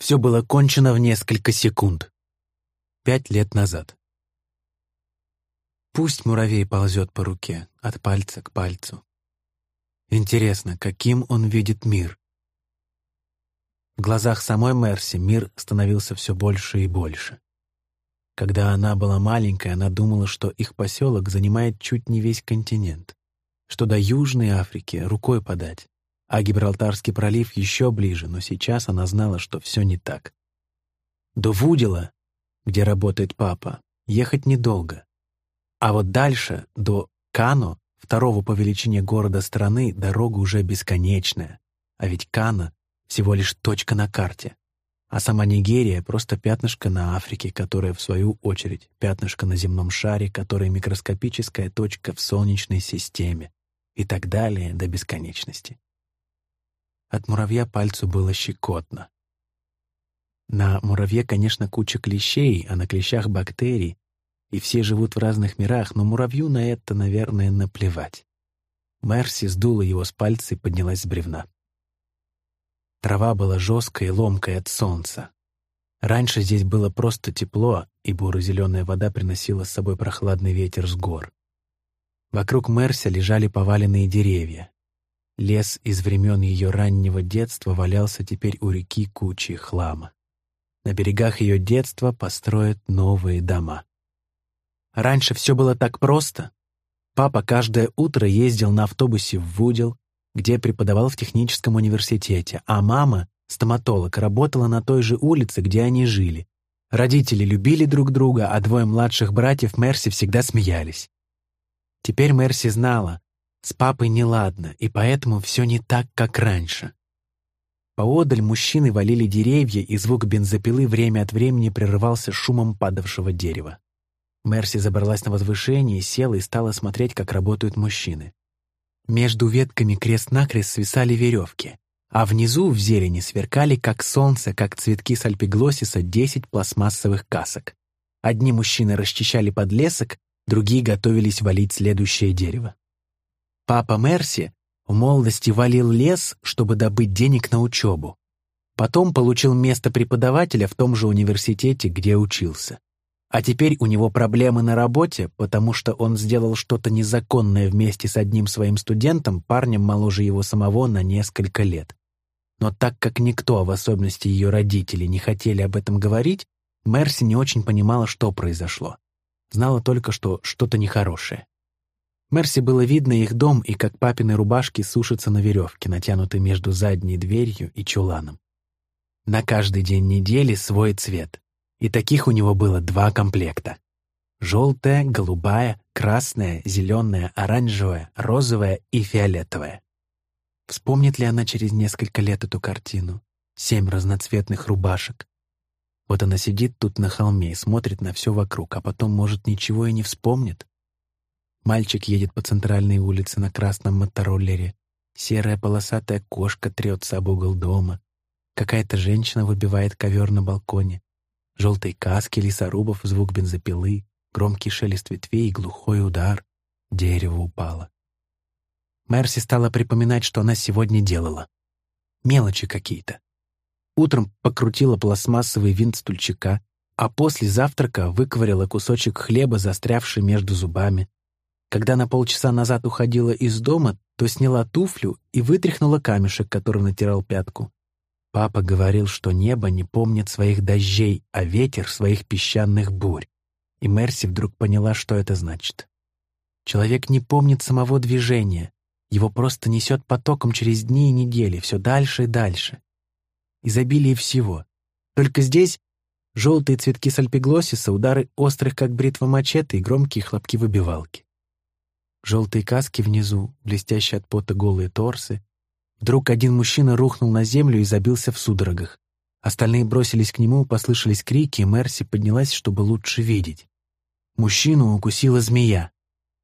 Все было кончено в несколько секунд. Пять лет назад. Пусть муравей ползет по руке, от пальца к пальцу. Интересно, каким он видит мир? В глазах самой Мерси мир становился все больше и больше. Когда она была маленькой, она думала, что их поселок занимает чуть не весь континент, что до Южной Африки рукой подать, а Гибралтарский пролив еще ближе, но сейчас она знала, что все не так. До Вудила, где работает папа, ехать недолго. А вот дальше, до Кано, второго по величине города страны, дорога уже бесконечная. А ведь Кано — всего лишь точка на карте. А сама Нигерия — просто пятнышко на Африке, которое, в свою очередь, пятнышко на земном шаре, которое микроскопическая точка в Солнечной системе. И так далее до бесконечности. От муравья пальцу было щекотно. На муравье, конечно, куча клещей, а на клещах бактерий, и все живут в разных мирах, но муравью на это, наверное, наплевать. Мерси сдула его с пальца и поднялась с бревна. Трава была жесткой и ломкой от солнца. Раньше здесь было просто тепло, и буро-зеленая вода приносила с собой прохладный ветер с гор. Вокруг Мерси лежали поваленные деревья. Лес из времен ее раннего детства валялся теперь у реки кучей хлама. На берегах ее детства построят новые дома. Раньше все было так просто. Папа каждое утро ездил на автобусе в Вудел, где преподавал в техническом университете, а мама, стоматолог, работала на той же улице, где они жили. Родители любили друг друга, а двое младших братьев Мерси всегда смеялись. Теперь Мерси знала, с папой неладно, и поэтому все не так, как раньше. Поодаль мужчины валили деревья, и звук бензопилы время от времени прерывался шумом падавшего дерева. Мерси забралась на возвышение, села и стала смотреть, как работают мужчины. Между ветками крест-накрест свисали веревки, а внизу в зелени сверкали, как солнце, как цветки сальпиглосиса, десять пластмассовых касок. Одни мужчины расчищали подлесок, другие готовились валить следующее дерево. Папа Мерси в молодости валил лес, чтобы добыть денег на учебу. Потом получил место преподавателя в том же университете, где учился. А теперь у него проблемы на работе, потому что он сделал что-то незаконное вместе с одним своим студентом, парнем моложе его самого на несколько лет. Но так как никто, в особенности ее родители, не хотели об этом говорить, Мерси не очень понимала, что произошло. Знала только, что что-то нехорошее. Мерси было видно их дом и как папины рубашки сушатся на веревке, натянутой между задней дверью и чуланом. На каждый день недели свой цвет. И таких у него было два комплекта. Желтая, голубая, красная, зеленая, оранжевая, розовая и фиолетовая. Вспомнит ли она через несколько лет эту картину? Семь разноцветных рубашек. Вот она сидит тут на холме и смотрит на все вокруг, а потом, может, ничего и не вспомнит. Мальчик едет по центральной улице на красном мотороллере. Серая полосатая кошка трется об угол дома. Какая-то женщина выбивает ковер на балконе желтой каски лесорубов звук бензопилы, громкий шелест ветвей и глухой удар. Дерево упало. Мерси стала припоминать, что она сегодня делала. Мелочи какие-то. Утром покрутила пластмассовый винт стульчика, а после завтрака выковыряла кусочек хлеба, застрявший между зубами. Когда на полчаса назад уходила из дома, то сняла туфлю и вытряхнула камешек, который натирал пятку. Папа говорил, что небо не помнит своих дождей, а ветер — своих песчаных бурь. И Мерси вдруг поняла, что это значит. Человек не помнит самого движения, его просто несет потоком через дни и недели, все дальше и дальше. Изобилие всего. Только здесь желтые цветки сальпиглосиса, удары острых, как бритва мачете, и громкие хлопки выбивалки. Желтые каски внизу, блестящие от пота голые торсы, Вдруг один мужчина рухнул на землю и забился в судорогах. Остальные бросились к нему, послышались крики, и Мерси поднялась, чтобы лучше видеть. Мужчину укусила змея.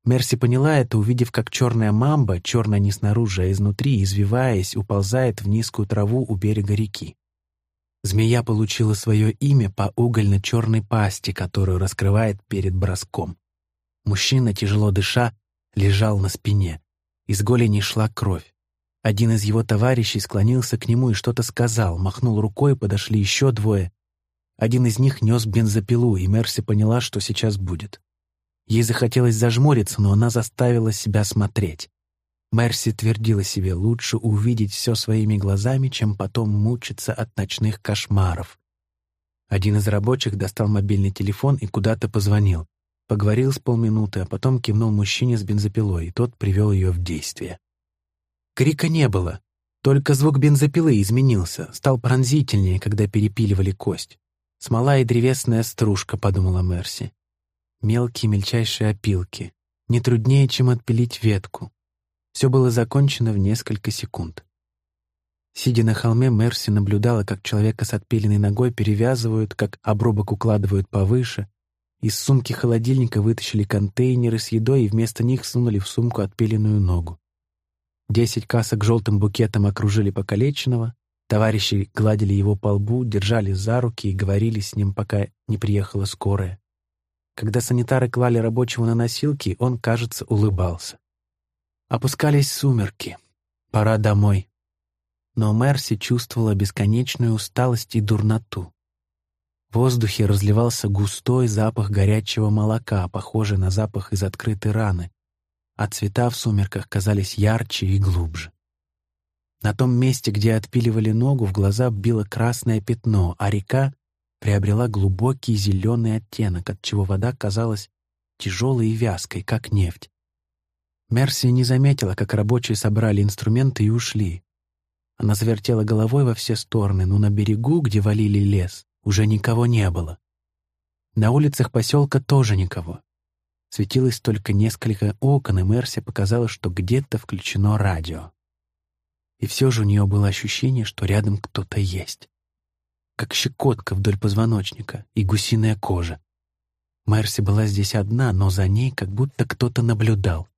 Мерси поняла это, увидев, как черная мамба, черная не снаружи, а изнутри, извиваясь, уползает в низкую траву у берега реки. Змея получила свое имя по угольно-черной пасти, которую раскрывает перед броском. Мужчина, тяжело дыша, лежал на спине. Из голени шла кровь. Один из его товарищей склонился к нему и что-то сказал, махнул рукой, подошли еще двое. Один из них нес бензопилу, и Мерси поняла, что сейчас будет. Ей захотелось зажмуриться, но она заставила себя смотреть. Мерси твердила себе, лучше увидеть все своими глазами, чем потом мучиться от ночных кошмаров. Один из рабочих достал мобильный телефон и куда-то позвонил. Поговорил с полминуты, а потом кивнул мужчине с бензопилой, и тот привел ее в действие. Крика не было, только звук бензопилы изменился, стал пронзительнее, когда перепиливали кость. «Смола и древесная стружка», — подумала Мерси. Мелкие мельчайшие опилки. Не труднее, чем отпилить ветку. Все было закончено в несколько секунд. Сидя на холме, Мерси наблюдала, как человека с отпиленной ногой перевязывают, как обрубок укладывают повыше. Из сумки холодильника вытащили контейнеры с едой и вместо них сунули в сумку отпиленную ногу. Десять касок желтым букетом окружили покалеченного, товарищи гладили его по лбу, держали за руки и говорили с ним, пока не приехала скорая. Когда санитары клали рабочего на носилки, он, кажется, улыбался. Опускались сумерки. Пора домой. Но Мерси чувствовала бесконечную усталость и дурноту. В воздухе разливался густой запах горячего молока, похожий на запах из открытой раны, а цвета в сумерках казались ярче и глубже. На том месте, где отпиливали ногу, в глаза било красное пятно, а река приобрела глубокий зеленый оттенок, отчего вода казалась тяжелой и вязкой, как нефть. Мерси не заметила, как рабочие собрали инструменты и ушли. Она завертела головой во все стороны, но на берегу, где валили лес, уже никого не было. На улицах поселка тоже никого. Светилось только несколько окон, и Мерси показала, что где-то включено радио. И все же у нее было ощущение, что рядом кто-то есть. Как щекотка вдоль позвоночника и гусиная кожа. Мерси была здесь одна, но за ней как будто кто-то наблюдал.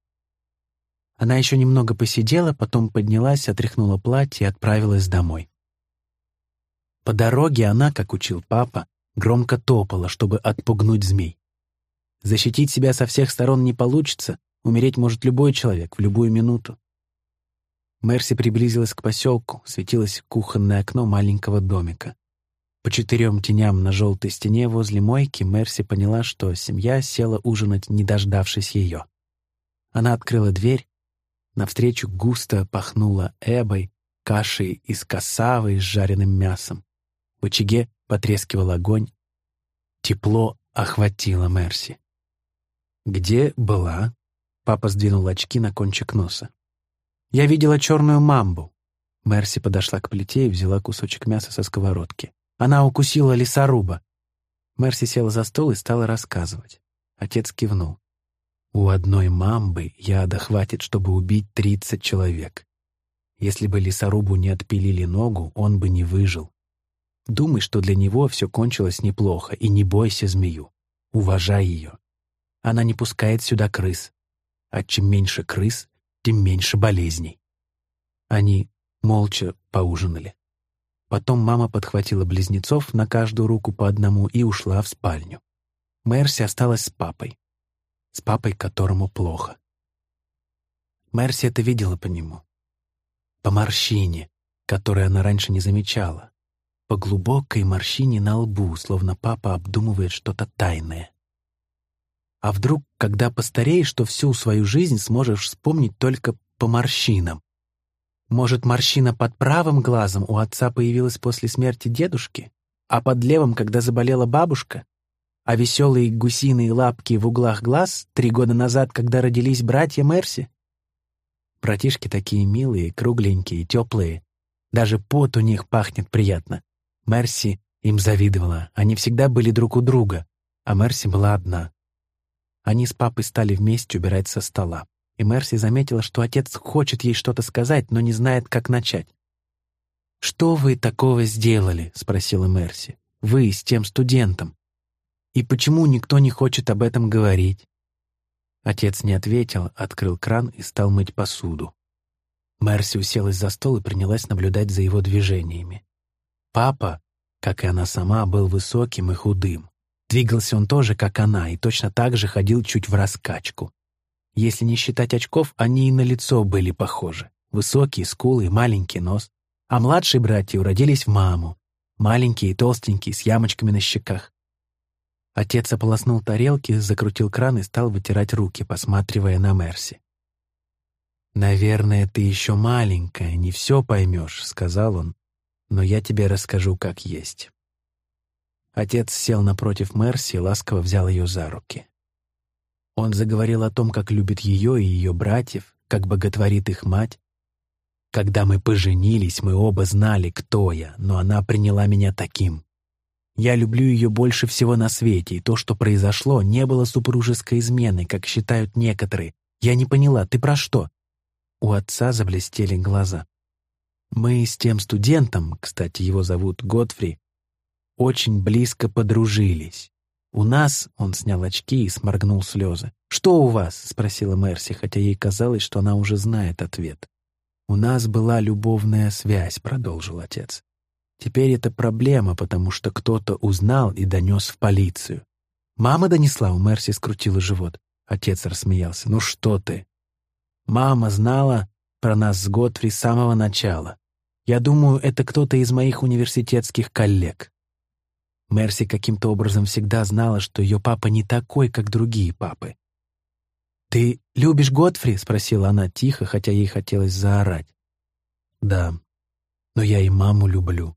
Она еще немного посидела, потом поднялась, отряхнула платье и отправилась домой. По дороге она, как учил папа, громко топала, чтобы отпугнуть змей. Защитить себя со всех сторон не получится, умереть может любой человек в любую минуту. Мерси приблизилась к поселку, светилось кухонное окно маленького домика. По четырем теням на желтой стене возле мойки Мерси поняла, что семья села ужинать, не дождавшись ее. Она открыла дверь, Навстречу густо пахнуло эбой, кашей из косавы с жареным мясом. В очаге потрескивал огонь. Тепло охватило Мерси. «Где была?» Папа сдвинул очки на кончик носа. «Я видела черную мамбу». Мерси подошла к плите и взяла кусочек мяса со сковородки. Она укусила лесоруба. Мерси села за стол и стала рассказывать. Отец кивнул. У одной мамбы яда хватит, чтобы убить тридцать человек. Если бы лесорубу не отпилили ногу, он бы не выжил. Думай, что для него все кончилось неплохо, и не бойся змею. Уважай ее. Она не пускает сюда крыс. А чем меньше крыс, тем меньше болезней. Они молча поужинали. Потом мама подхватила близнецов на каждую руку по одному и ушла в спальню. Мерси осталась с папой с папой, которому плохо. Мерси это видела по нему. По морщине, которую она раньше не замечала. По глубокой морщине на лбу, словно папа обдумывает что-то тайное. А вдруг, когда постареешь, что всю свою жизнь сможешь вспомнить только по морщинам? Может, морщина под правым глазом у отца появилась после смерти дедушки, а под левым, когда заболела бабушка? а веселые гусиные лапки в углах глаз три года назад, когда родились братья Мерси? Братишки такие милые, кругленькие, теплые. Даже пот у них пахнет приятно. Мерси им завидовала. Они всегда были друг у друга, а Мерси была одна. Они с папой стали вместе убирать со стола. И Мерси заметила, что отец хочет ей что-то сказать, но не знает, как начать. «Что вы такого сделали?» — спросила Мерси. «Вы с тем студентом». И почему никто не хочет об этом говорить? Отец не ответил, открыл кран и стал мыть посуду. Мерси уселась за стол и принялась наблюдать за его движениями. Папа, как и она сама, был высоким и худым. Двигался он тоже, как она, и точно так же ходил чуть в раскачку. Если не считать очков, они и на лицо были похожи. Высокие скулы маленький нос. А младшие братья уродились в маму. Маленькие и толстенькие, с ямочками на щеках. Отец ополоснул тарелки, закрутил кран и стал вытирать руки, посматривая на Мерси. «Наверное, ты еще маленькая, не все поймешь», — сказал он, «но я тебе расскажу, как есть». Отец сел напротив Мерси и ласково взял ее за руки. Он заговорил о том, как любит ее и ее братьев, как боготворит их мать. Когда мы поженились, мы оба знали, кто я, но она приняла меня таким. Я люблю ее больше всего на свете, и то, что произошло, не было супружеской изменой, как считают некоторые. Я не поняла, ты про что? У отца заблестели глаза. Мы с тем студентом, кстати, его зовут Готфри, очень близко подружились. У нас, он снял очки и сморгнул слезы. «Что у вас?» — спросила Мерси, хотя ей казалось, что она уже знает ответ. «У нас была любовная связь», — продолжил отец. «Теперь это проблема, потому что кто-то узнал и донес в полицию». «Мама донесла?» — у Мерси скрутила живот. Отец рассмеялся. «Ну что ты? Мама знала про нас с Готфри с самого начала. Я думаю, это кто-то из моих университетских коллег. Мерси каким-то образом всегда знала, что ее папа не такой, как другие папы. «Ты любишь Готфри?» — спросила она тихо, хотя ей хотелось заорать. «Да, но я и маму люблю».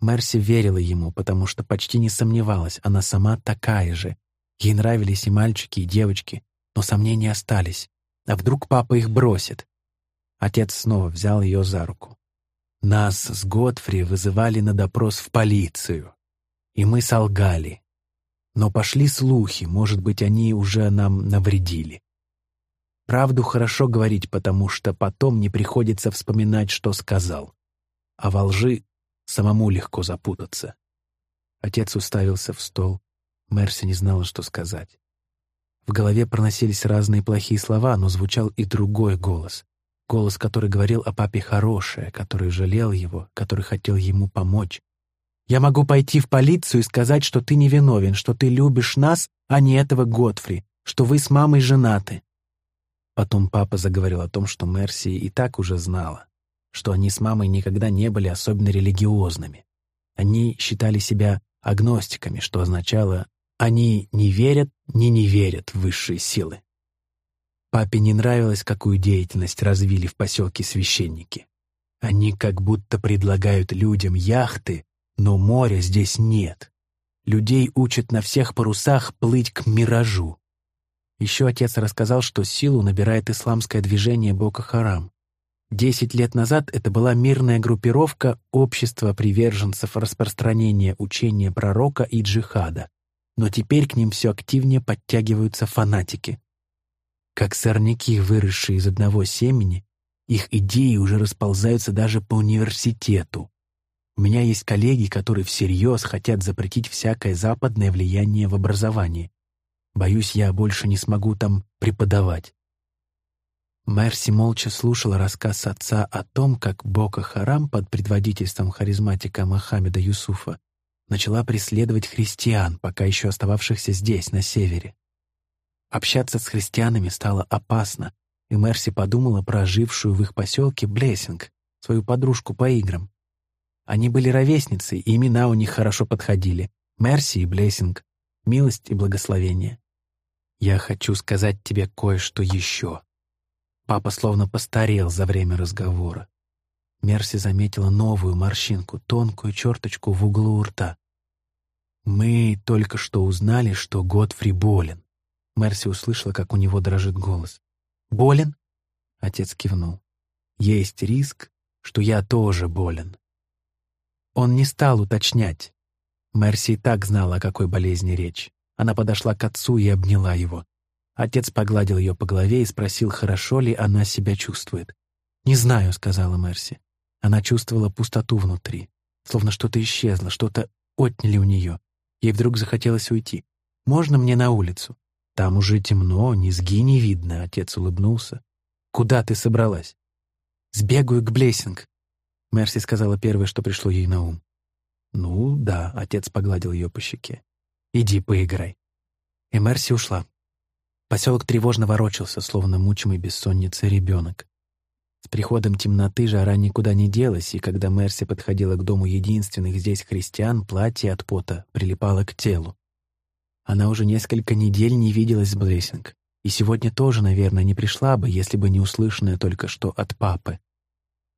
Мерси верила ему, потому что почти не сомневалась, она сама такая же. Ей нравились и мальчики, и девочки, но сомнения остались. А вдруг папа их бросит? Отец снова взял ее за руку. Нас с Готфри вызывали на допрос в полицию. И мы солгали. Но пошли слухи, может быть, они уже нам навредили. Правду хорошо говорить, потому что потом не приходится вспоминать, что сказал. А во лжи самому легко запутаться. Отец уставился в стол. Мерси не знала, что сказать. В голове проносились разные плохие слова, но звучал и другой голос. Голос, который говорил о папе хорошее, который жалел его, который хотел ему помочь. «Я могу пойти в полицию и сказать, что ты невиновен, что ты любишь нас, а не этого Готфри, что вы с мамой женаты». Потом папа заговорил о том, что Мерси и так уже знала, что они с мамой никогда не были особенно религиозными. Они считали себя агностиками, что означало они не верят, не не верят в высшие силы. Папе не нравилось, какую деятельность развили в поселке священники. Они как будто предлагают людям яхты, но моря здесь нет. Людей учат на всех парусах плыть к миражу. Еще отец рассказал, что силу набирает исламское движение Бока-Харам. Десять лет назад это была мирная группировка общества приверженцев распространения учения пророка и джихада но теперь к ним все активнее подтягиваются фанатики. Как сорняки, выросшие из одного семени, их идеи уже расползаются даже по университету. У меня есть коллеги, которые всерьез хотят запретить всякое западное влияние в образовании. Боюсь, я больше не смогу там преподавать. Мерси молча слушала рассказ отца о том, как Бока Харам под предводительством харизматика Мохаммеда Юсуфа начала преследовать христиан, пока еще остававшихся здесь, на севере. Общаться с христианами стало опасно, и Мерси подумала про жившую в их поселке Блессинг, свою подружку по играм. Они были ровесницы, и имена у них хорошо подходили. Мерси и Блессинг, милость и благословение. «Я хочу сказать тебе кое-что еще». Папа словно постарел за время разговора. Мерси заметила новую морщинку, тонкую черточку в углу рта. «Мы только что узнали, что Готфри болен». Мерси услышала, как у него дрожит голос. «Болен?» Отец кивнул. «Есть риск, что я тоже болен». Он не стал уточнять. Мерси и так знала, о какой болезни речь. Она подошла к отцу и обняла его. Отец погладил ее по голове и спросил, хорошо ли она себя чувствует. «Не знаю», — сказала Мерси. Она чувствовала пустоту внутри, словно что-то исчезло, что-то отняли у нее. Ей вдруг захотелось уйти. «Можно мне на улицу?» «Там уже темно, низги не видно», — отец улыбнулся. «Куда ты собралась?» «Сбегаю к Блессинг», — Мерси сказала первое, что пришло ей на ум. «Ну, да», — отец погладил ее по щеке. «Иди поиграй». И Мерси ушла. Поселок тревожно ворочался, словно мучимый бессонницей ребенок. С приходом темноты жара никуда не делась, и когда Мерси подходила к дому единственных здесь христиан, платье от пота прилипало к телу. Она уже несколько недель не виделась с Блессинг, и сегодня тоже, наверное, не пришла бы, если бы не услышанное только что от папы.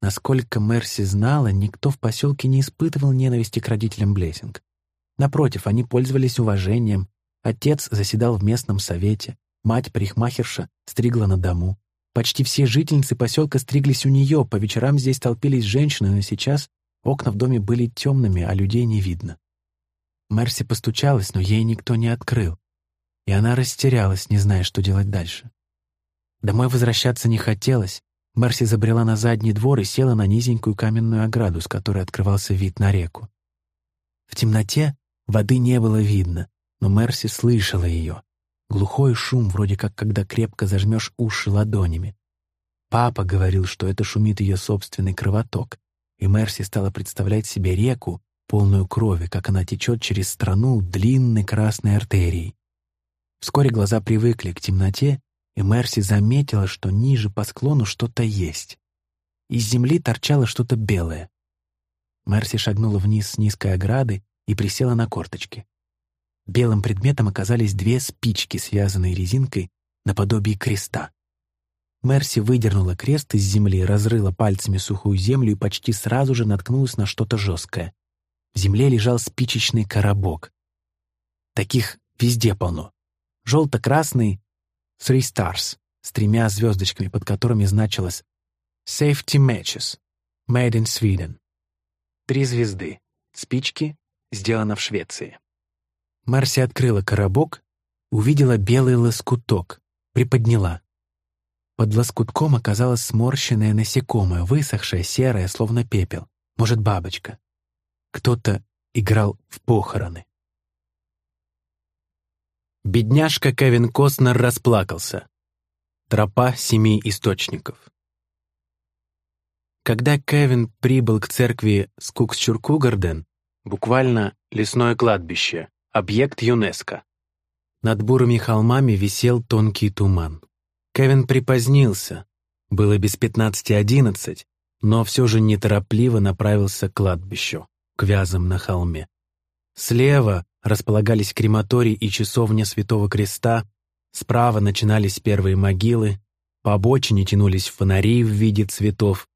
Насколько Мерси знала, никто в поселке не испытывал ненависти к родителям Блессинг. Напротив, они пользовались уважением. Отец заседал в местном совете, мать-парикмахерша стригла на дому. Почти все жительницы поселка стриглись у нее, по вечерам здесь толпились женщины, но сейчас окна в доме были темными, а людей не видно. Мерси постучалась, но ей никто не открыл. И она растерялась, не зная, что делать дальше. Домой возвращаться не хотелось. Мерси забрела на задний двор и села на низенькую каменную ограду, с которой открывался вид на реку. В темноте воды не было видно, но Мерси слышала ее. Глухой шум, вроде как когда крепко зажмешь уши ладонями. Папа говорил, что это шумит ее собственный кровоток, и Мерси стала представлять себе реку, полную крови, как она течет через страну длинной красной артерией. Вскоре глаза привыкли к темноте, и Мерси заметила, что ниже по склону что-то есть. Из земли торчало что-то белое. Мерси шагнула вниз с низкой ограды и присела на корточки. Белым предметом оказались две спички, связанные резинкой наподобие креста. Мерси выдернула крест из земли, разрыла пальцами сухую землю и почти сразу же наткнулась на что-то жесткое. В земле лежал спичечный коробок. Таких везде полно. Желто-красный Three Stars с тремя звездочками, под которыми значилось Safety Matches, Made in Sweden. Три звезды. Спички, сделано в Швеции. Марси открыла коробок, увидела белый лоскуток, приподняла. Под лоскутком оказалось сморщенное насекомое, высохшее, серое, словно пепел. Может, бабочка. Кто-то играл в похороны. Бедняжка Кевин Костнер расплакался. Тропа семи источников. Когда Кевин прибыл к церкви Скуксчуркугарден, буквально лесное кладбище, Объект ЮНЕСКО. Над бурыми холмами висел тонкий туман. Кевин припозднился. Было без пятнадцати одиннадцать, но все же неторопливо направился к кладбищу, к вязам на холме. Слева располагались крематорий и часовня Святого Креста, справа начинались первые могилы, по обочине тянулись фонари в виде цветов.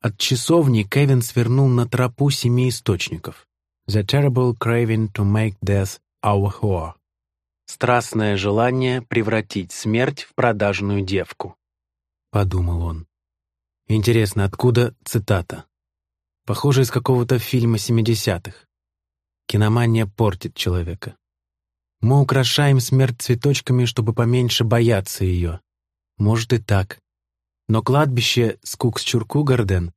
От часовни Кевин свернул на тропу семи источников. The terrible craving to make death our whore. Страстное желание превратить смерть в продажную девку. Подумал он. Интересно, откуда цитата? Похоже, из какого-то фильма 70-х. Киномания портит человека. Мы украшаем смерть цветочками, чтобы поменьше бояться ее. Может и так. Но кладбище Скукс-Чуркугарден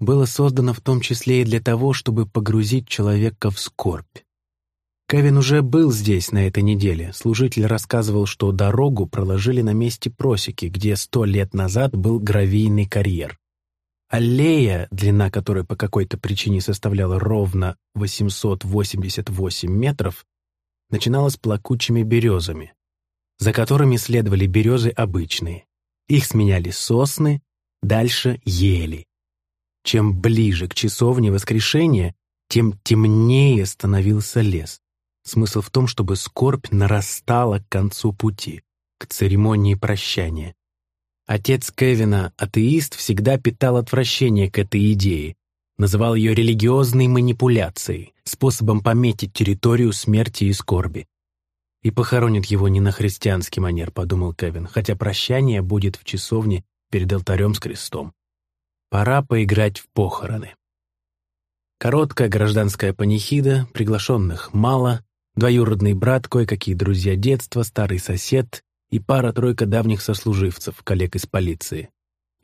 было создано в том числе и для того, чтобы погрузить человека в скорбь. Кевин уже был здесь на этой неделе. Служитель рассказывал, что дорогу проложили на месте просеки, где сто лет назад был гравийный карьер. Аллея, длина которой по какой-то причине составляла ровно 888 метров, начиналась плакучими березами, за которыми следовали березы обычные. Их сменяли сосны, дальше ели. Чем ближе к часовне воскрешения, тем темнее становился лес. Смысл в том, чтобы скорбь нарастала к концу пути, к церемонии прощания. Отец Кевина, атеист, всегда питал отвращение к этой идее, называл ее религиозной манипуляцией, способом пометить территорию смерти и скорби. И похоронит его не на христианский манер, подумал Кевин, хотя прощание будет в часовне перед алтарем с крестом. Пора поиграть в похороны. Короткая гражданская панихида, приглашенных мало, двоюродный брат, кое-какие друзья детства, старый сосед и пара-тройка давних сослуживцев, коллег из полиции.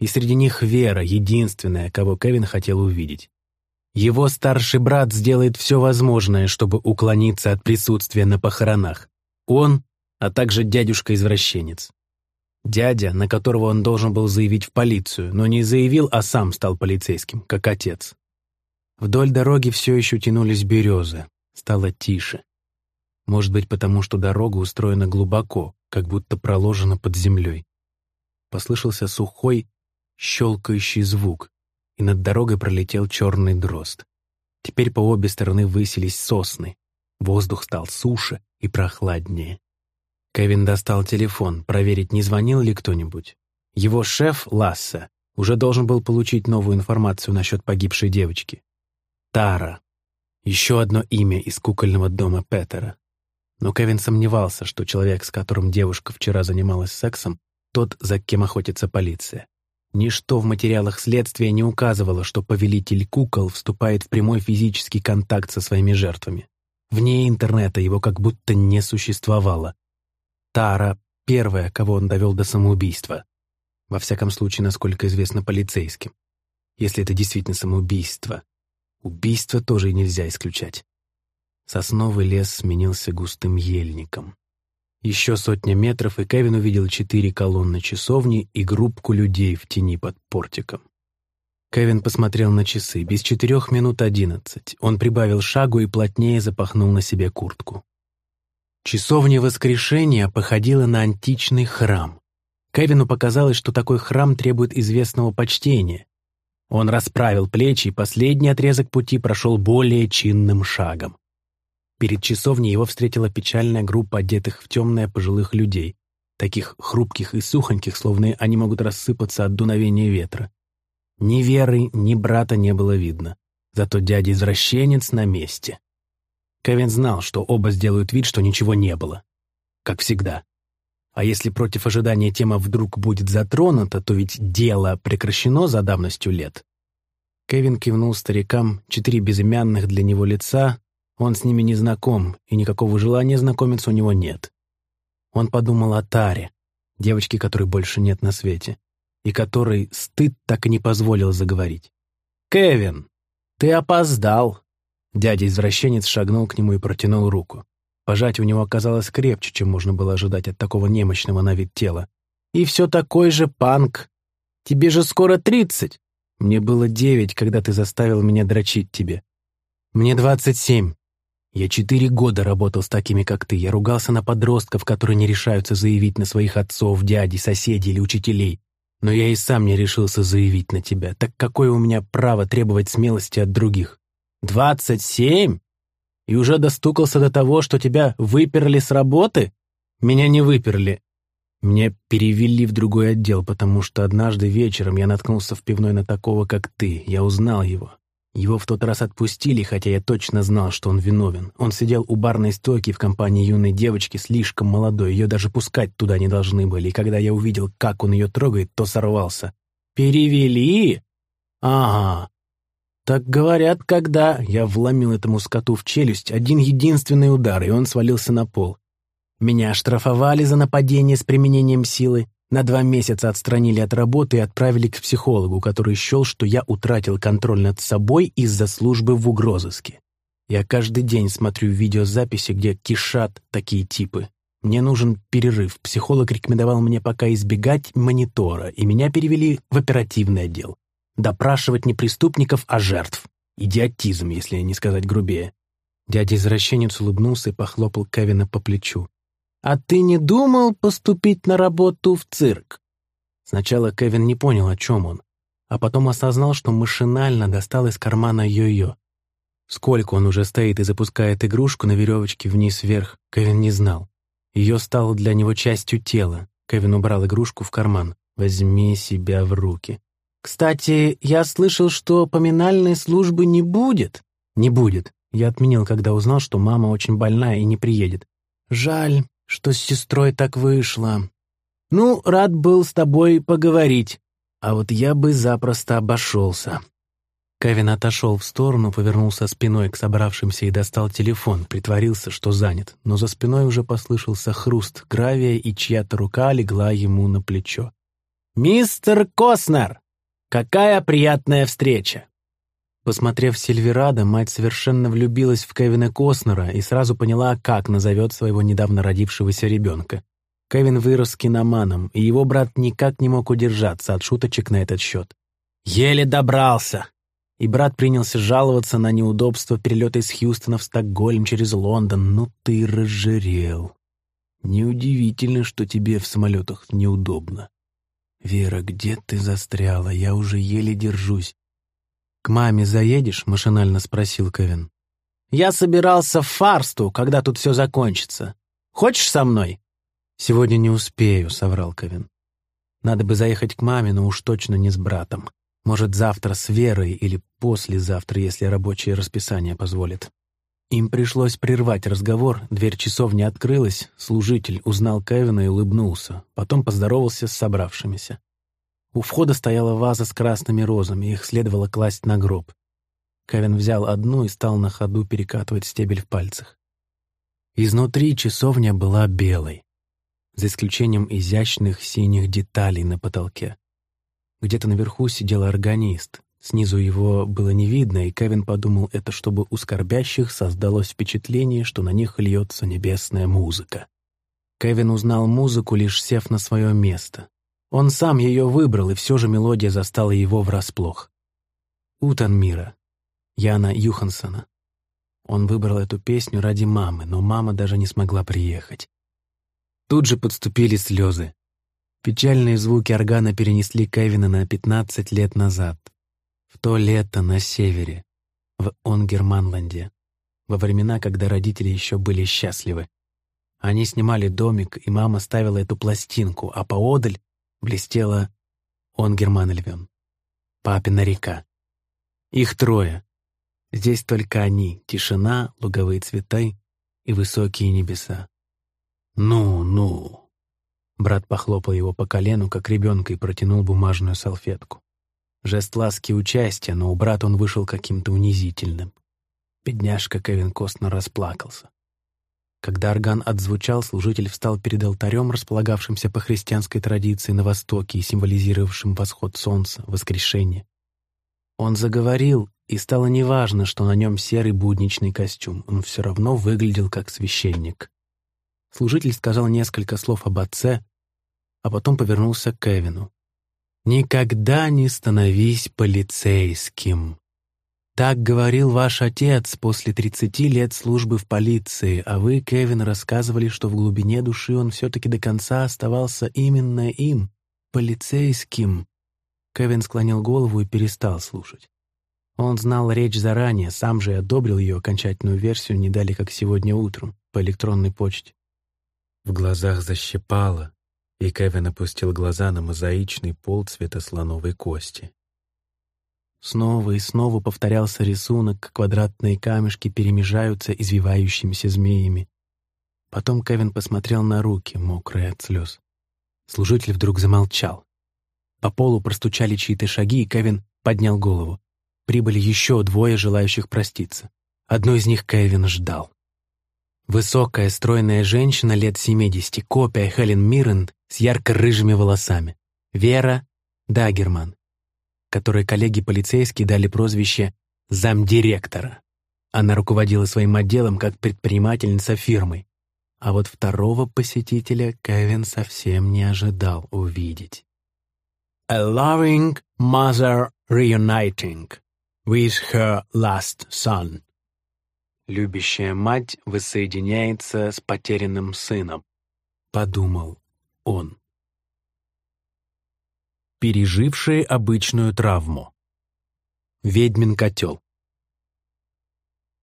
И среди них Вера, единственная, кого Кевин хотел увидеть. Его старший брат сделает все возможное, чтобы уклониться от присутствия на похоронах. Он, а также дядюшка-извращенец. Дядя, на которого он должен был заявить в полицию, но не заявил, а сам стал полицейским, как отец. Вдоль дороги все еще тянулись березы. Стало тише. Может быть, потому что дорога устроена глубоко, как будто проложена под землей. Послышался сухой, щелкающий звук, и над дорогой пролетел черный дрозд. Теперь по обе стороны высились сосны. Воздух стал суше и прохладнее. Кевин достал телефон, проверить, не звонил ли кто-нибудь. Его шеф, Ласса, уже должен был получить новую информацию насчет погибшей девочки. Тара. Еще одно имя из кукольного дома Петера. Но Кевин сомневался, что человек, с которым девушка вчера занималась сексом, тот, за кем охотится полиция. Ничто в материалах следствия не указывало, что повелитель кукол вступает в прямой физический контакт со своими жертвами. Вне интернета его как будто не существовало. Тара — первая, кого он довел до самоубийства. Во всяком случае, насколько известно полицейским. Если это действительно самоубийство. Убийство тоже нельзя исключать. Сосновый лес сменился густым ельником. Еще сотня метров, и Кевин увидел четыре колонны часовни и группку людей в тени под портиком. Кевин посмотрел на часы. Без четырех минут одиннадцать. Он прибавил шагу и плотнее запахнул на себе куртку. Часовня Воскрешения походила на античный храм. Кевину показалось, что такой храм требует известного почтения. Он расправил плечи, и последний отрезок пути прошел более чинным шагом. Перед часовней его встретила печальная группа одетых в темное пожилых людей, таких хрупких и сухоньких, словно они могут рассыпаться от дуновения ветра. Ни Веры, ни брата не было видно, зато дядя-извращенец на месте. Кевин знал, что оба сделают вид, что ничего не было. Как всегда. А если против ожидания тема вдруг будет затронута, то ведь дело прекращено за давностью лет. Кевин кивнул старикам, четыре безымянных для него лица, он с ними не знаком, и никакого желания знакомиться у него нет. Он подумал о Таре, девочке, которой больше нет на свете, и которой стыд так и не позволил заговорить. «Кевин, ты опоздал!» Дядя-извращенец шагнул к нему и протянул руку. Пожать у него оказалось крепче, чем можно было ожидать от такого немощного на вид тела. «И все такой же панк! Тебе же скоро тридцать!» «Мне было девять, когда ты заставил меня дрочить тебе. Мне двадцать семь. Я четыре года работал с такими, как ты. Я ругался на подростков, которые не решаются заявить на своих отцов, дядей, соседей или учителей. Но я и сам не решился заявить на тебя. Так какое у меня право требовать смелости от других? Двадцать семь? И уже достукался до того, что тебя выперли с работы? Меня не выперли. Меня перевели в другой отдел, потому что однажды вечером я наткнулся в пивной на такого, как ты. Я узнал его. Его в тот раз отпустили, хотя я точно знал, что он виновен. Он сидел у барной стойки в компании юной девочки, слишком молодой, ее даже пускать туда не должны были, и когда я увидел, как он ее трогает, то сорвался. «Перевели? Ага. Так говорят, когда...» Я вломил этому скоту в челюсть один единственный удар, и он свалился на пол. Меня оштрафовали за нападение с применением силы, на два месяца отстранили от работы и отправили к психологу, который счел, что я утратил контроль над собой из-за службы в угрозыске. Я каждый день смотрю видеозаписи, где кишат такие типы. Мне нужен перерыв. Психолог рекомендовал мне пока избегать монитора, и меня перевели в оперативный отдел. Допрашивать не преступников, а жертв. Идиотизм, если не сказать грубее. Дядя-извращенец улыбнулся и похлопал Кевина по плечу. «А ты не думал поступить на работу в цирк?» Сначала Кевин не понял, о чем он, а потом осознал, что машинально достал из кармана йо-йо. Сколько он уже стоит и запускает игрушку на веревочке вниз-вверх, Кевин не знал. Ее стало для него частью тела. Кевин убрал игрушку в карман. «Возьми себя в руки». «Кстати, я слышал, что поминальной службы не будет». «Не будет. Я отменил, когда узнал, что мама очень больная и не приедет. Жаль, что с сестрой так вышло. Ну, рад был с тобой поговорить, а вот я бы запросто обошелся». Кевин отошел в сторону, повернулся спиной к собравшимся и достал телефон, притворился, что занят, но за спиной уже послышался хруст гравия, и чья-то рука легла ему на плечо. «Мистер Коснер! Какая приятная встреча!» Посмотрев Сильверадо, мать совершенно влюбилась в Кевина Костнера и сразу поняла, как назовет своего недавно родившегося ребенка. Кевин вырос киноманом, и его брат никак не мог удержаться от шуточек на этот счет. «Еле добрался!» И брат принялся жаловаться на неудобство перелета из Хьюстона в Стокгольм через Лондон. «Ну ты разжирел!» «Неудивительно, что тебе в самолетах неудобно». «Вера, где ты застряла? Я уже еле держусь». «К маме заедешь?» — машинально спросил Кевин. «Я собирался в Фарсту, когда тут все закончится. Хочешь со мной?» «Сегодня не успею», — соврал Кевин. «Надо бы заехать к маме, но уж точно не с братом. Может, завтра с Верой или послезавтра, если рабочее расписание позволит». Им пришлось прервать разговор, дверь часовни открылась, служитель узнал Кевина и улыбнулся, потом поздоровался с собравшимися. У входа стояла ваза с красными розами, их следовало класть на гроб. Кевин взял одну и стал на ходу перекатывать стебель в пальцах. Изнутри часовня была белой, за исключением изящных синих деталей на потолке. Где-то наверху сидел органист, Снизу его было не видно, и Кевин подумал это, чтобы у скорбящих создалось впечатление, что на них льется небесная музыка. Кевин узнал музыку, лишь сев на свое место. Он сам ее выбрал, и все же мелодия застала его врасплох. «Утан мира» Яна Юхансона. Он выбрал эту песню ради мамы, но мама даже не смогла приехать. Тут же подступили слезы. Печальные звуки органа перенесли Кевина на 15 лет назад в то лето на севере, в Онгерманланде, во времена, когда родители еще были счастливы. Они снимали домик, и мама ставила эту пластинку, а поодаль блестела Онгерманльвен, папина река. Их трое. Здесь только они, тишина, луговые цветы и высокие небеса. «Ну, ну!» Брат похлопал его по колену, как ребенка, и протянул бумажную салфетку. Жест ласки участия, но у брата он вышел каким-то унизительным. Бедняжка Кевин Костнер расплакался. Когда орган отзвучал, служитель встал перед алтарем, располагавшимся по христианской традиции на Востоке и символизировавшим восход солнца, воскрешение. Он заговорил, и стало неважно, что на нем серый будничный костюм, он все равно выглядел как священник. Служитель сказал несколько слов об отце, а потом повернулся к Кевину. Никогда не становись полицейским. Так говорил ваш отец после 30 лет службы в полиции, а вы, Кевин, рассказывали, что в глубине души он все-таки до конца оставался именно им, полицейским. Кевин склонил голову и перестал слушать. Он знал речь заранее, сам же одобрил ее окончательную версию не дали, как сегодня утром, по электронной почте. В глазах защипало, и Кевин опустил глаза на мозаичный пол цвета слоновой кости. Снова и снова повторялся рисунок, квадратные камешки перемежаются извивающимися змеями. Потом Кевин посмотрел на руки, мокрые от слез. Служитель вдруг замолчал. По полу простучали чьи-то шаги, и Кевин поднял голову. Прибыли еще двое желающих проститься. Одну из них Кевин ждал. Высокая, стройная женщина лет 70, копия Хелен Миррен с ярко-рыжими волосами. Вера Дагерман, которой коллеги-полицейские дали прозвище «замдиректора». Она руководила своим отделом как предпринимательница фирмы. А вот второго посетителя Кевин совсем не ожидал увидеть. A loving mother reuniting with her last son. Любящая мать воссоединяется с потерянным сыном, подумал он. Пережившие обычную травму. Ведьмин котел.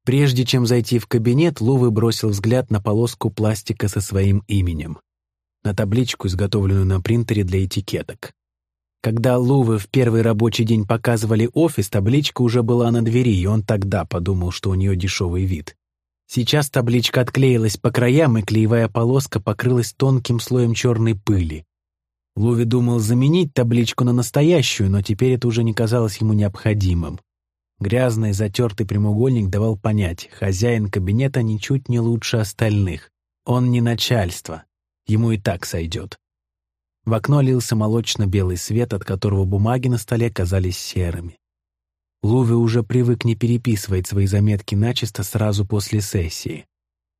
Прежде чем зайти в кабинет, Лувы бросил взгляд на полоску пластика со своим именем, на табличку, изготовленную на принтере для этикеток. Когда Лувы в первый рабочий день показывали офис, табличка уже была на двери, и он тогда подумал, что у нее дешевый вид. Сейчас табличка отклеилась по краям, и клеевая полоска покрылась тонким слоем черной пыли. Луви думал заменить табличку на настоящую, но теперь это уже не казалось ему необходимым. Грязный затертый прямоугольник давал понять, хозяин кабинета ничуть не лучше остальных. Он не начальство, ему и так сойдет. В окно лился молочно-белый свет, от которого бумаги на столе казались серыми. Луви уже привык не переписывать свои заметки начисто сразу после сессии.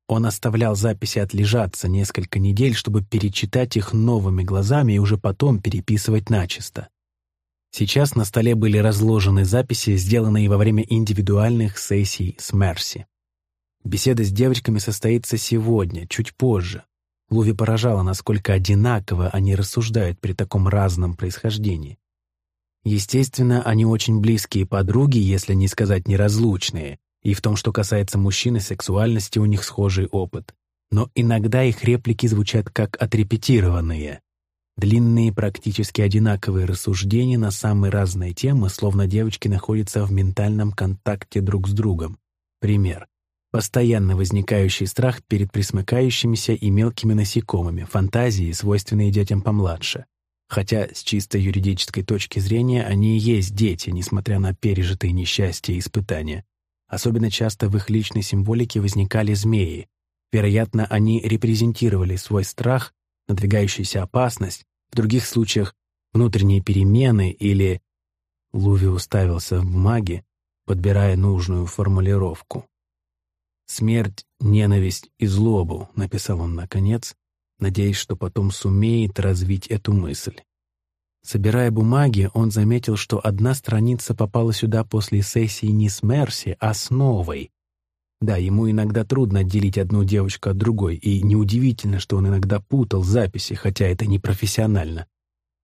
Он оставлял записи отлежаться несколько недель, чтобы перечитать их новыми глазами и уже потом переписывать начисто. Сейчас на столе были разложены записи, сделанные во время индивидуальных сессий с Мерси. Беседа с девочками состоится сегодня, чуть позже. Луви поражало, насколько одинаково они рассуждают при таком разном происхождении. Естественно, они очень близкие подруги, если не сказать неразлучные, и в том, что касается мужчин и сексуальности, у них схожий опыт. Но иногда их реплики звучат как отрепетированные. Длинные, практически одинаковые рассуждения на самые разные темы, словно девочки находятся в ментальном контакте друг с другом. Пример. Постоянно возникающий страх перед присмыкающимися и мелкими насекомыми, фантазии, свойственные детям помладше. Хотя с чисто юридической точки зрения они и есть дети, несмотря на пережитые несчастья и испытания. Особенно часто в их личной символике возникали змеи. Вероятно, они репрезентировали свой страх, надвигающуюся опасность, в других случаях внутренние перемены или... Луви уставился в бумаге, подбирая нужную формулировку. «Смерть, ненависть и злобу», — написал он наконец, надеясь, что потом сумеет развить эту мысль. Собирая бумаги, он заметил, что одна страница попала сюда после сессии не с Мерси, а с новой. Да, ему иногда трудно отделить одну девочку от другой, и неудивительно, что он иногда путал записи, хотя это не профессионально.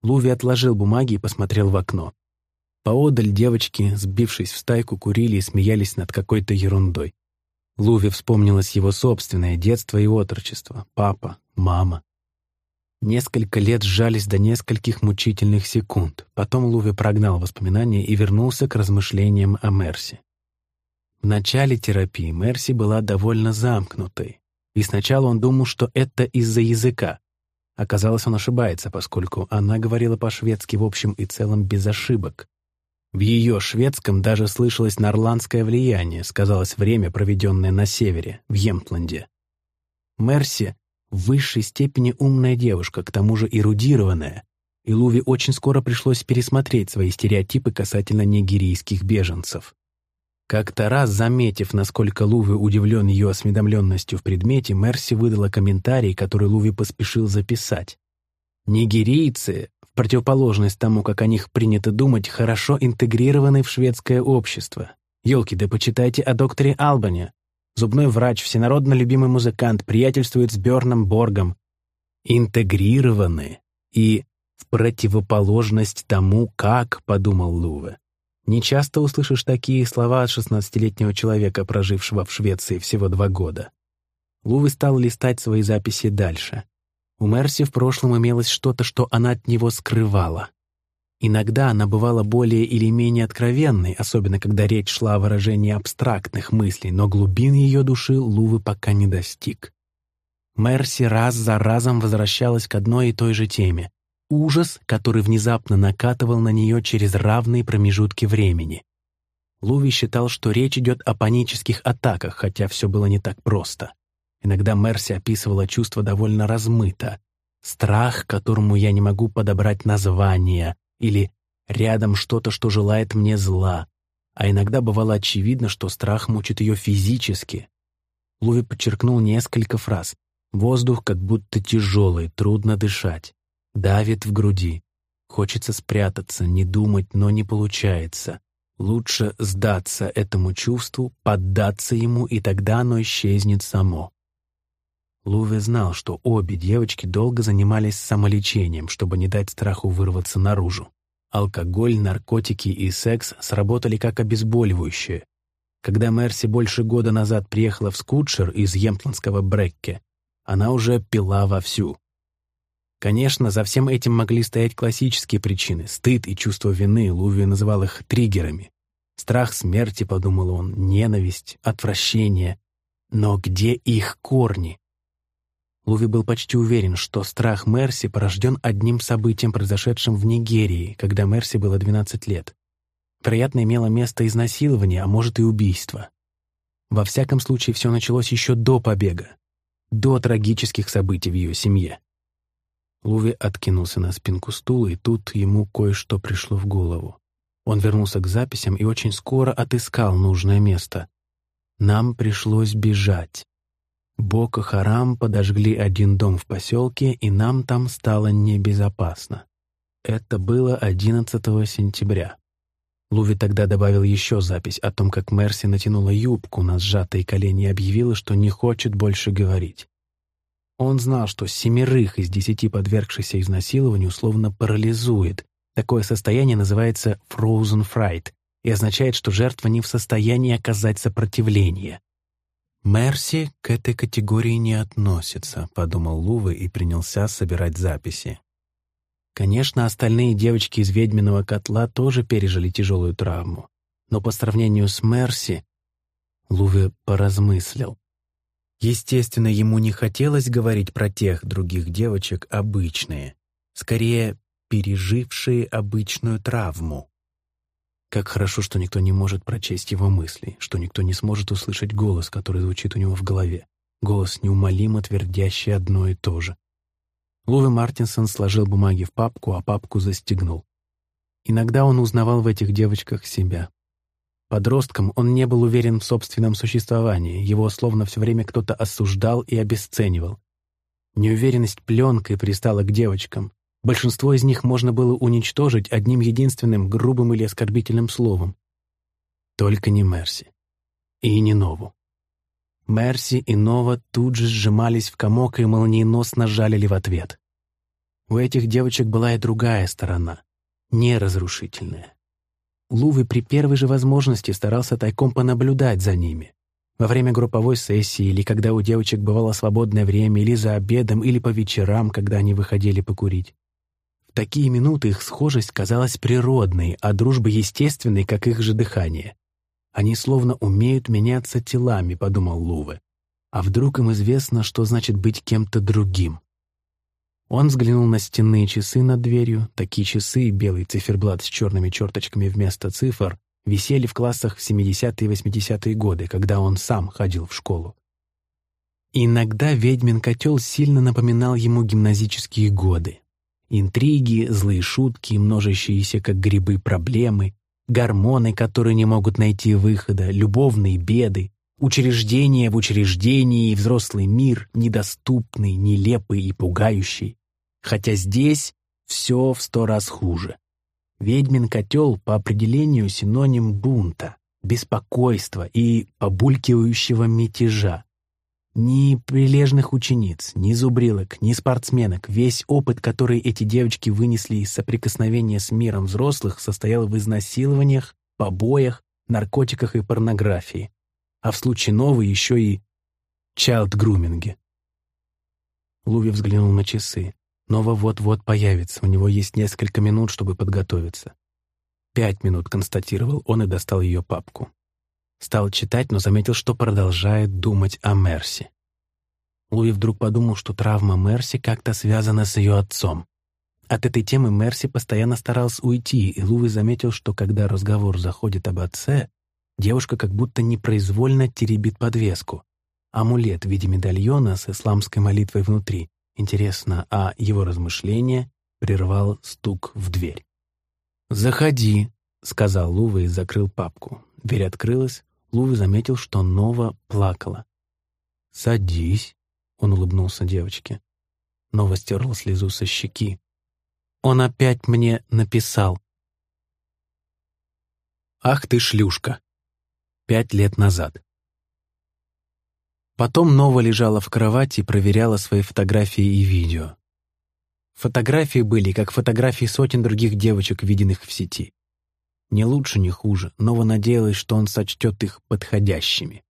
Луви отложил бумаги и посмотрел в окно. Поодаль девочки, сбившись в стайку, курили и смеялись над какой-то ерундой. Луви вспомнилось его собственное детство и отрочество, папа, мама. Несколько лет сжались до нескольких мучительных секунд. Потом Луви прогнал воспоминания и вернулся к размышлениям о Мерси. В начале терапии Мерси была довольно замкнутой, и сначала он думал, что это из-за языка. Оказалось, он ошибается, поскольку она говорила по-шведски в общем и целом без ошибок. В ее шведском даже слышалось норландское влияние, сказалось время, проведенное на севере, в Емпланде. Мерси — в высшей степени умная девушка, к тому же эрудированная, и Луви очень скоро пришлось пересмотреть свои стереотипы касательно нигерийских беженцев. Как-то раз, заметив, насколько Луви удивлен ее осведомленностью в предмете, Мерси выдала комментарий, который Луви поспешил записать. Нигерийцы противоположность тому, как о них принято думать, хорошо интегрированы в шведское общество. Ёлки, да почитайте о докторе Албане. Зубной врач, всенародно любимый музыкант, приятельствует с Бёрном Боргом. Интегрированы. И в противоположность тому, как, подумал Луве. Не часто услышишь такие слова от шестнадцатилетнего человека, прожившего в Швеции всего два года. Лувы стал листать свои записи дальше. У Мерси в прошлом имелось что-то, что она от него скрывала. Иногда она бывала более или менее откровенной, особенно когда речь шла о выражении абстрактных мыслей, но глубин ее души Лувы пока не достиг. Мерси раз за разом возвращалась к одной и той же теме. Ужас, который внезапно накатывал на нее через равные промежутки времени. Луви считал, что речь идет о панических атаках, хотя все было не так просто. Иногда Мерси описывала чувство довольно размыто. Страх, которому я не могу подобрать название, или рядом что-то, что желает мне зла. А иногда бывало очевидно, что страх мучит ее физически. Луви подчеркнул несколько фраз. Воздух как будто тяжелый, трудно дышать. Давит в груди. Хочется спрятаться, не думать, но не получается. Лучше сдаться этому чувству, поддаться ему, и тогда оно исчезнет само. Луве знал, что обе девочки долго занимались самолечением, чтобы не дать страху вырваться наружу. Алкоголь, наркотики и секс сработали как обезболивающее. Когда Мерси больше года назад приехала в Скутшер из Емпландского Брекке, она уже пила вовсю. Конечно, за всем этим могли стоять классические причины. Стыд и чувство вины, Луви называл их триггерами. Страх смерти, подумал он, ненависть, отвращение. Но где их корни? Луви был почти уверен, что страх Мерси порожден одним событием, произошедшим в Нигерии, когда Мерси было 12 лет. Вероятно, имело место изнасилование, а может и убийство. Во всяком случае, все началось еще до побега, до трагических событий в ее семье. Луви откинулся на спинку стула, и тут ему кое-что пришло в голову. Он вернулся к записям и очень скоро отыскал нужное место. Нам пришлось бежать. Боко Харам подожгли один дом в поселке, и нам там стало небезопасно. Это было 11 сентября. Луви тогда добавил еще запись о том, как Мерси натянула юбку на сжатые колени и объявила, что не хочет больше говорить. Он знал, что семерых из десяти подвергшихся изнасилованию словно парализует. Такое состояние называется frozen fright и означает, что жертва не в состоянии оказать сопротивление. «Мерси к этой категории не относится», — подумал Лувы и принялся собирать записи. Конечно, остальные девочки из ведьминого котла тоже пережили тяжелую травму. Но по сравнению с Мерси, Луве поразмыслил. Естественно, ему не хотелось говорить про тех других девочек обычные, скорее, пережившие обычную травму. Как хорошо, что никто не может прочесть его мысли, что никто не сможет услышать голос, который звучит у него в голове. Голос, неумолимо твердящий одно и то же. Луви Мартинсон сложил бумаги в папку, а папку застегнул. Иногда он узнавал в этих девочках себя. Подростком он не был уверен в собственном существовании, его словно все время кто-то осуждал и обесценивал. Неуверенность пленкой пристала к девочкам. Большинство из них можно было уничтожить одним единственным грубым или оскорбительным словом. Только не Мерси. И не Нову. Мерси и Нова тут же сжимались в комок и молниеносно жалили в ответ. У этих девочек была и другая сторона, неразрушительная. Луви при первой же возможности старался тайком понаблюдать за ними. Во время групповой сессии, или когда у девочек бывало свободное время, или за обедом, или по вечерам, когда они выходили покурить. Такие минуты их схожесть казалась природной, а дружба естественной, как их же дыхание. Они словно умеют меняться телами, подумал Луве. А вдруг им известно, что значит быть кем-то другим? Он взглянул на стенные часы над дверью. Такие часы белый циферблат с черными черточками вместо цифр висели в классах в 70-е и 80-е годы, когда он сам ходил в школу. Иногда ведьмин котел сильно напоминал ему гимназические годы. Интриги, злые шутки, множащиеся как грибы проблемы, гормоны, которые не могут найти выхода, любовные беды, Учреждение в учреждении и взрослый мир недоступный, нелепый и пугающий. Хотя здесь все в сто раз хуже. Ведьмин котел по определению синоним бунта, беспокойства и побулькивающего мятежа. Ни прилежных учениц, ни зубрилок, ни спортсменок, весь опыт, который эти девочки вынесли из соприкосновения с миром взрослых, состоял в изнасилованиях, побоях, наркотиках и порнографии а в случае новой еще и чайлд-груминге. Луви взглянул на часы. Нова вот-вот появится, у него есть несколько минут, чтобы подготовиться. Пять минут, констатировал он и достал ее папку. Стал читать, но заметил, что продолжает думать о Мерси. Луи вдруг подумал, что травма Мерси как-то связана с ее отцом. От этой темы Мерси постоянно старался уйти, и Луи заметил, что когда разговор заходит об отце, Девушка как будто непроизвольно теребит подвеску. Амулет в виде медальона с исламской молитвой внутри. Интересно, а его размышление прервал стук в дверь. «Заходи», — сказал Лува и закрыл папку. Дверь открылась. Лува заметил, что Нова плакала. «Садись», — он улыбнулся девочке. Нова стерла слезу со щеки. «Он опять мне написал». «Ах ты шлюшка!» пять лет назад. Потом Нова лежала в кровати и проверяла свои фотографии и видео. Фотографии были, как фотографии сотен других девочек, виденных в сети. Не лучше, не хуже. Нова надеялась, что он сочтет их подходящими.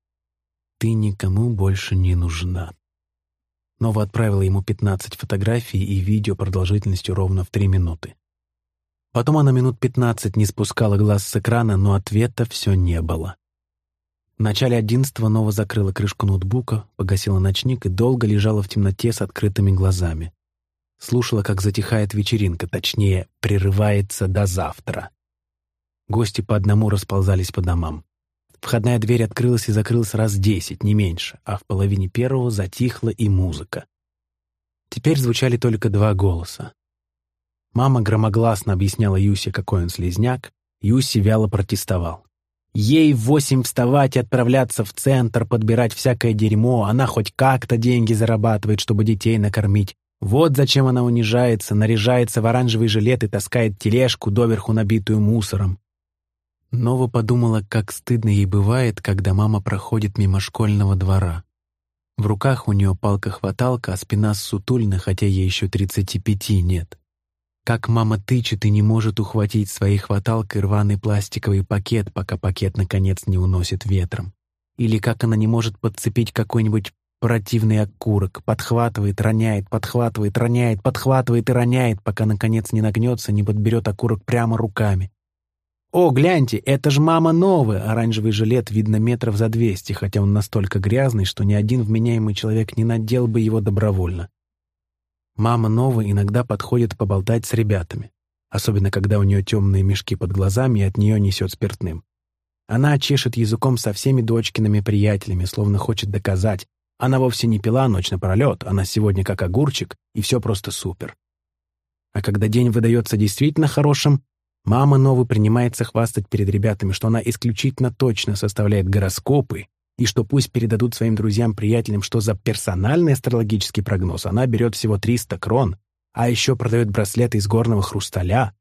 «Ты никому больше не нужна». Нова отправила ему 15 фотографий и видео продолжительностью ровно в 3 минуты. Потом она минут 15 не спускала глаз с экрана, но ответа все не было. В начале одиннадцатого Нова закрыла крышку ноутбука, погасила ночник и долго лежала в темноте с открытыми глазами. Слушала, как затихает вечеринка, точнее, прерывается до завтра. Гости по одному расползались по домам. Входная дверь открылась и закрылась раз десять, не меньше, а в половине первого затихла и музыка. Теперь звучали только два голоса. Мама громогласно объясняла Юсе, какой он слезняк, Юси вяло протестовал. Ей в восемь вставать и отправляться в центр, подбирать всякое дерьмо, она хоть как-то деньги зарабатывает, чтобы детей накормить. Вот зачем она унижается, наряжается в оранжевый жилет и таскает тележку, доверху набитую мусором. Нова подумала, как стыдно ей бывает, когда мама проходит мимо школьного двора. В руках у нее палка-хваталка, а спина ссутульна, хотя ей еще тридцати пяти нет. Как мама тычет и не может ухватить своей хваталкой рваный пластиковый пакет, пока пакет, наконец, не уносит ветром. Или как она не может подцепить какой-нибудь противный окурок, подхватывает, роняет, подхватывает, роняет, подхватывает и роняет, пока, наконец, не нагнется, не подберет окурок прямо руками. «О, гляньте, это ж мама новая!» Оранжевый жилет видно метров за двести, хотя он настолько грязный, что ни один вменяемый человек не надел бы его добровольно. Мама Новы иногда подходит поболтать с ребятами, особенно когда у нее темные мешки под глазами и от нее несет спиртным. Она чешет языком со всеми дочкиными приятелями, словно хочет доказать, она вовсе не пила ночь напролет, она сегодня как огурчик, и все просто супер. А когда день выдается действительно хорошим, мама Новы принимается хвастать перед ребятами, что она исключительно точно составляет гороскопы и что пусть передадут своим друзьям-приятелям, что за персональный астрологический прогноз она берет всего 300 крон, а еще продает браслеты из горного хрусталя.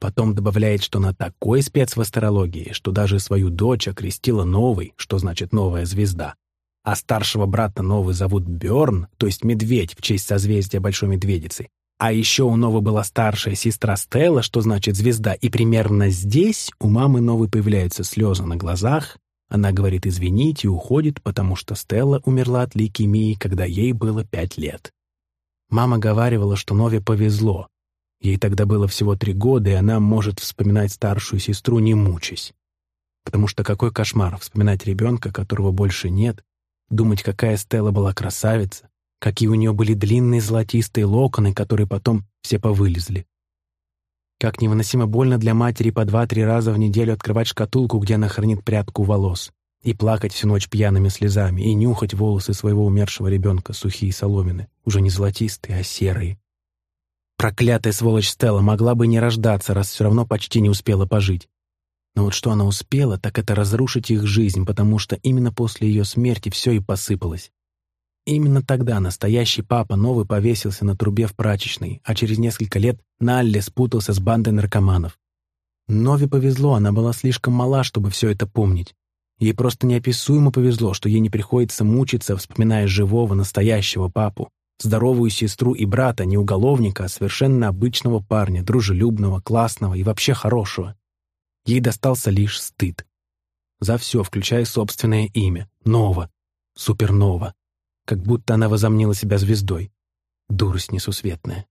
Потом добавляет, что она такой спец в астрологии, что даже свою дочь окрестила новой, что значит новая звезда. А старшего брата новый зовут Бёрн, то есть медведь в честь созвездия Большой Медведицы. А еще у Новы была старшая сестра Стелла, что значит звезда, и примерно здесь у мамы Новой появляются слезы на глазах, она говорит извините и уходит, потому что Стелла умерла от лейкемии, когда ей было пять лет. Мама говаривала, что Нове повезло. Ей тогда было всего три года, и она может вспоминать старшую сестру, не мучаясь. Потому что какой кошмар вспоминать ребенка, которого больше нет, думать, какая Стелла была красавица, какие у нее были длинные золотистые локоны, которые потом все повылезли. Как невыносимо больно для матери по два-три раза в неделю открывать шкатулку, где она хранит прядку волос, и плакать всю ночь пьяными слезами, и нюхать волосы своего умершего ребенка, сухие соломины, уже не золотистые, а серые. Проклятая сволочь Стелла могла бы не рождаться, раз все равно почти не успела пожить. Но вот что она успела, так это разрушить их жизнь, потому что именно после ее смерти все и посыпалось. Именно тогда настоящий папа новый повесился на трубе в прачечной, а через несколько лет Налли спутался с бандой наркоманов. Нови повезло, она была слишком мала, чтобы все это помнить. Ей просто неописуемо повезло, что ей не приходится мучиться, вспоминая живого, настоящего папу, здоровую сестру и брата, не уголовника, а совершенно обычного парня, дружелюбного, классного и вообще хорошего. Ей достался лишь стыд. За все, включая собственное имя. Нова. Супернова как будто она возомнила себя звездой. Дурость несусветная.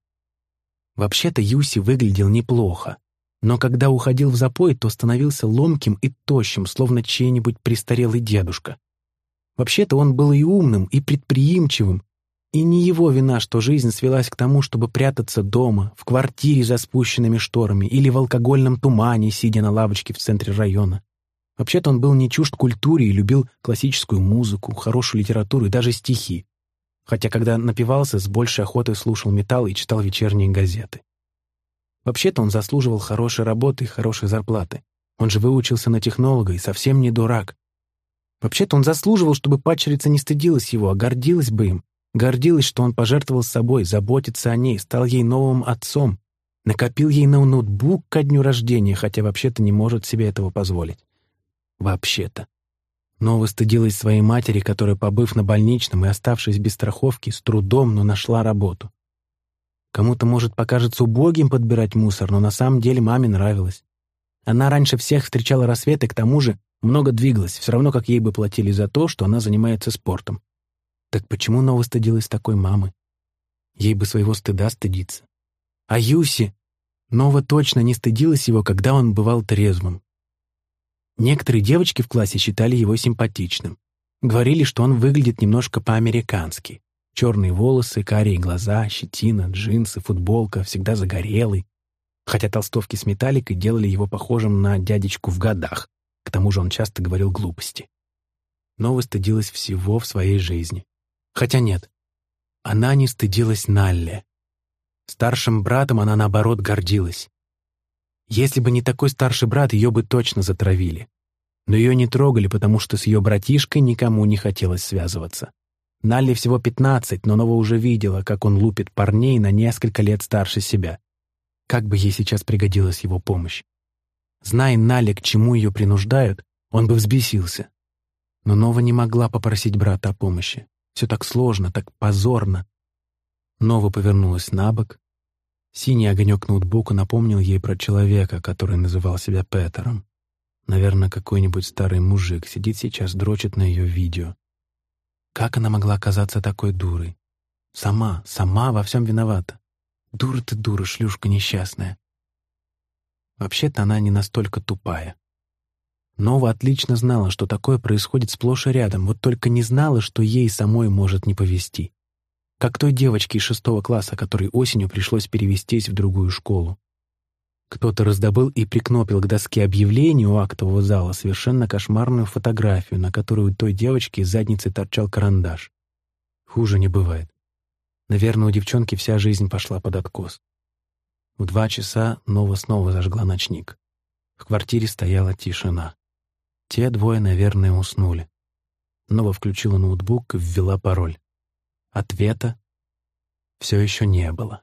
Вообще-то Юси выглядел неплохо, но когда уходил в запой, то становился ломким и тощим, словно чей-нибудь престарелый дедушка. Вообще-то он был и умным, и предприимчивым, и не его вина, что жизнь свелась к тому, чтобы прятаться дома, в квартире за спущенными шторами или в алкогольном тумане, сидя на лавочке в центре района. Вообще-то он был не чужд культуре и любил классическую музыку, хорошую литературу и даже стихи. Хотя, когда напивался, с большей охотой слушал металл и читал вечерние газеты. Вообще-то он заслуживал хорошей работы и хорошей зарплаты. Он же выучился на технолога и совсем не дурак. Вообще-то он заслуживал, чтобы падчерица не стыдилась его, а гордилась бы им. Гордилась, что он пожертвовал собой, заботится о ней, стал ей новым отцом. Накопил ей на ноутбук ко дню рождения, хотя вообще-то не может себе этого позволить. Вообще-то. Нова стыдилась своей матери, которая, побыв на больничном и оставшись без страховки, с трудом, но нашла работу. Кому-то, может, покажется убогим подбирать мусор, но на самом деле маме нравилось. Она раньше всех встречала рассветы, к тому же много двигалась, все равно как ей бы платили за то, что она занимается спортом. Так почему Нова стыдилась такой мамы? Ей бы своего стыда стыдиться. А Юси? Нова точно не стыдилась его, когда он бывал трезвым. Некоторые девочки в классе считали его симпатичным. Говорили, что он выглядит немножко по-американски. Черные волосы, карие глаза, щетина, джинсы, футболка, всегда загорелый. Хотя толстовки с металликой делали его похожим на дядечку в годах. К тому же он часто говорил глупости. Нова стыдилась всего в своей жизни. Хотя нет, она не стыдилась Налле. Старшим братом она, наоборот, гордилась. Если бы не такой старший брат, ее бы точно затравили. Но ее не трогали, потому что с ее братишкой никому не хотелось связываться. Налли всего пятнадцать, но Нова уже видела, как он лупит парней на несколько лет старше себя. Как бы ей сейчас пригодилась его помощь. Зная Налли, к чему ее принуждают, он бы взбесился. Но Нова не могла попросить брата о помощи. Все так сложно, так позорно. Нова повернулась на бок. Синий огонек ноутбука напомнил ей про человека, который называл себя Петером. Наверное, какой-нибудь старый мужик сидит сейчас, дрочит на ее видео. Как она могла оказаться такой дурой? Сама, сама во всем виновата. Дура ты, дура, шлюшка несчастная. Вообще-то она не настолько тупая. Нова отлично знала, что такое происходит сплошь и рядом, вот только не знала, что ей самой может не повезти. Как той девочке из шестого класса, которой осенью пришлось перевестись в другую школу. Кто-то раздобыл и прикнопил к доске объявлений у актового зала совершенно кошмарную фотографию, на которой у той девочки из задницы торчал карандаш. Хуже не бывает. Наверное, у девчонки вся жизнь пошла под откос. В два часа Нова снова зажгла ночник. В квартире стояла тишина. Те двое, наверное, уснули. Нова включила ноутбук и ввела пароль. Ответа все еще не было.